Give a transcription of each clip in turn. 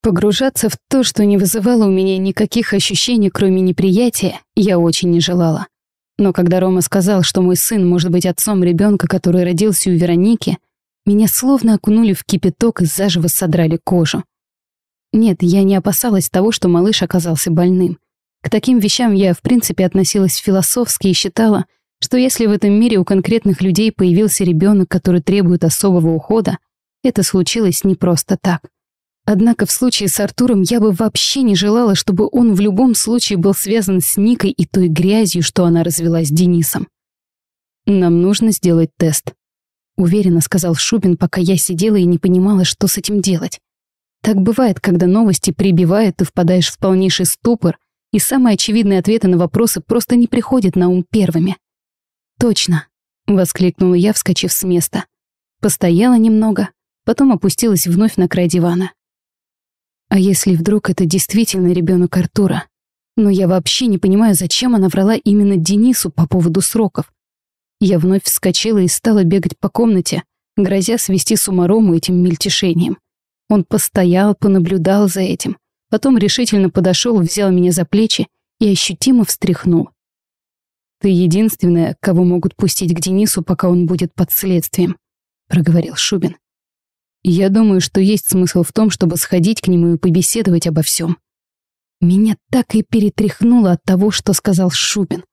Погружаться в то, что не вызывало у меня никаких ощущений, кроме неприятия, я очень не желала. Но когда Рома сказал, что мой сын может быть отцом ребенка, который родился у Вероники, меня словно окунули в кипяток и заживо содрали кожу. Нет, я не опасалась того, что малыш оказался больным. К таким вещам я, в принципе, относилась философски и считала, что если в этом мире у конкретных людей появился ребенок, который требует особого ухода, это случилось не просто так. Однако в случае с Артуром я бы вообще не желала, чтобы он в любом случае был связан с Никой и той грязью, что она развела с Денисом. «Нам нужно сделать тест», — уверенно сказал Шубин, пока я сидела и не понимала, что с этим делать. Так бывает, когда новости прибивают, ты впадаешь в полнейший ступор, и самые очевидные ответы на вопросы просто не приходят на ум первыми. «Точно», — воскликнула я, вскочив с места. Постояла немного, потом опустилась вновь на край дивана. А если вдруг это действительно ребенок Артура? Но я вообще не понимаю, зачем она врала именно Денису по поводу сроков. Я вновь вскочила и стала бегать по комнате, грозя свести с ума Рому этим мельтешением. Он постоял, понаблюдал за этим, потом решительно подошел, взял меня за плечи и ощутимо встряхнул. «Ты единственная, кого могут пустить к Денису, пока он будет под следствием», — проговорил Шубин. Я думаю, что есть смысл в том, чтобы сходить к нему и побеседовать обо всем. Меня так и перетряхнуло от того, что сказал Шубин.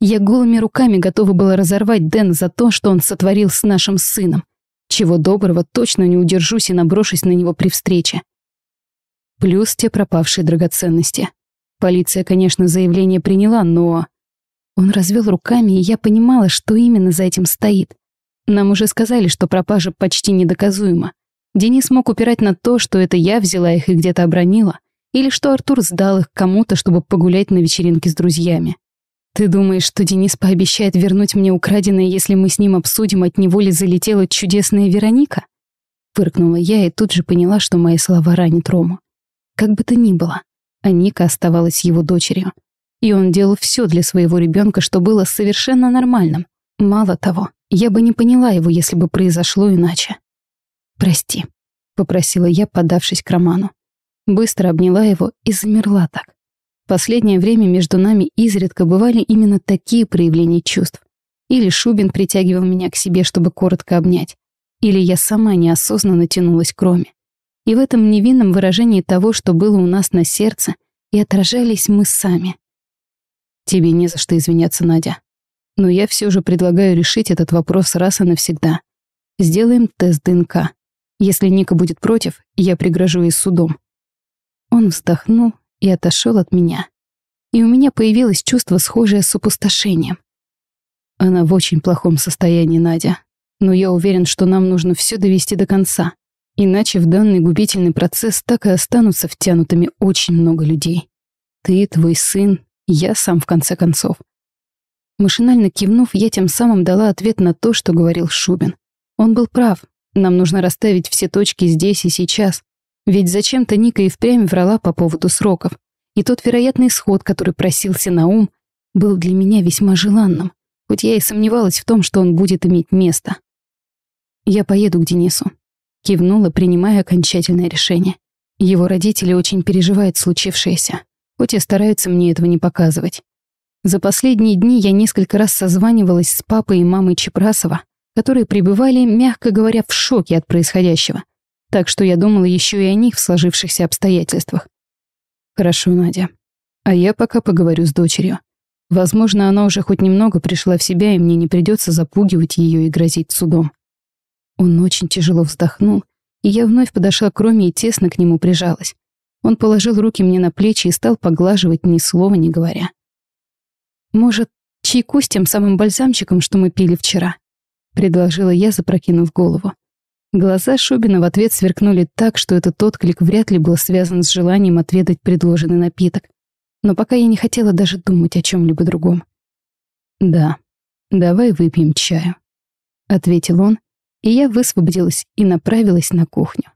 Я голыми руками готова была разорвать Дэн за то, что он сотворил с нашим сыном. Чего доброго, точно не удержусь и наброшусь на него при встрече. Плюс те пропавшие драгоценности. Полиция, конечно, заявление приняла, но... Он развел руками, и я понимала, что именно за этим стоит. Нам уже сказали, что пропажа почти недоказуема. Денис мог упирать на то, что это я взяла их и где-то обронила, или что Артур сдал их кому-то, чтобы погулять на вечеринке с друзьями. Ты думаешь, что Денис пообещает вернуть мне украденное, если мы с ним обсудим, от него ли залетела чудесная Вероника? Фыркнула я и тут же поняла, что мои слова ранят Рому. Как бы то ни было, а Ника оставалась его дочерью. И он делал все для своего ребенка, что было совершенно нормальным. Мало того, я бы не поняла его, если бы произошло иначе. «Прости», — попросила я, подавшись к Роману. Быстро обняла его и замерла так. Последнее время между нами изредка бывали именно такие проявления чувств. Или Шубин притягивал меня к себе, чтобы коротко обнять, или я сама неосознанно тянулась к Роме. И в этом невинном выражении того, что было у нас на сердце, и отражались мы сами. Тебе не за что извиняться, Надя. Но я все же предлагаю решить этот вопрос раз и навсегда. Сделаем тест ДНК. Если Ника будет против, я пригрожу ей судом. Он вздохнул и отошел от меня. И у меня появилось чувство, схожее с опустошением. Она в очень плохом состоянии, Надя. Но я уверен, что нам нужно все довести до конца. Иначе в данный губительный процесс так и останутся втянутыми очень много людей. Ты, твой сын, я сам в конце концов. Машинально кивнув, я тем самым дала ответ на то, что говорил Шубин. Он был прав, нам нужно расставить все точки здесь и сейчас. Ведь зачем-то Ника и впрямь врала по поводу сроков. И тот вероятный исход, который просился на ум, был для меня весьма желанным, хоть я и сомневалась в том, что он будет иметь место. Я поеду к Денису. Кивнула, принимая окончательное решение. Его родители очень переживают случившееся, хоть и стараются мне этого не показывать. За последние дни я несколько раз созванивалась с папой и мамой Чепрасова, которые пребывали, мягко говоря, в шоке от происходящего. Так что я думала еще и о них в сложившихся обстоятельствах. Хорошо, Надя. А я пока поговорю с дочерью. Возможно, она уже хоть немного пришла в себя, и мне не придется запугивать ее и грозить судом. Он очень тяжело вздохнул, и я вновь подошла к Роме и тесно к нему прижалась. Он положил руки мне на плечи и стал поглаживать, ни слова не говоря. «Может, чайку с тем самым бальзамчиком, что мы пили вчера?» — предложила я, запрокинув голову. Глаза Шубина в ответ сверкнули так, что этот отклик вряд ли был связан с желанием отведать предложенный напиток. Но пока я не хотела даже думать о чем либо другом. «Да, давай выпьем чаю», — ответил он, и я высвободилась и направилась на кухню.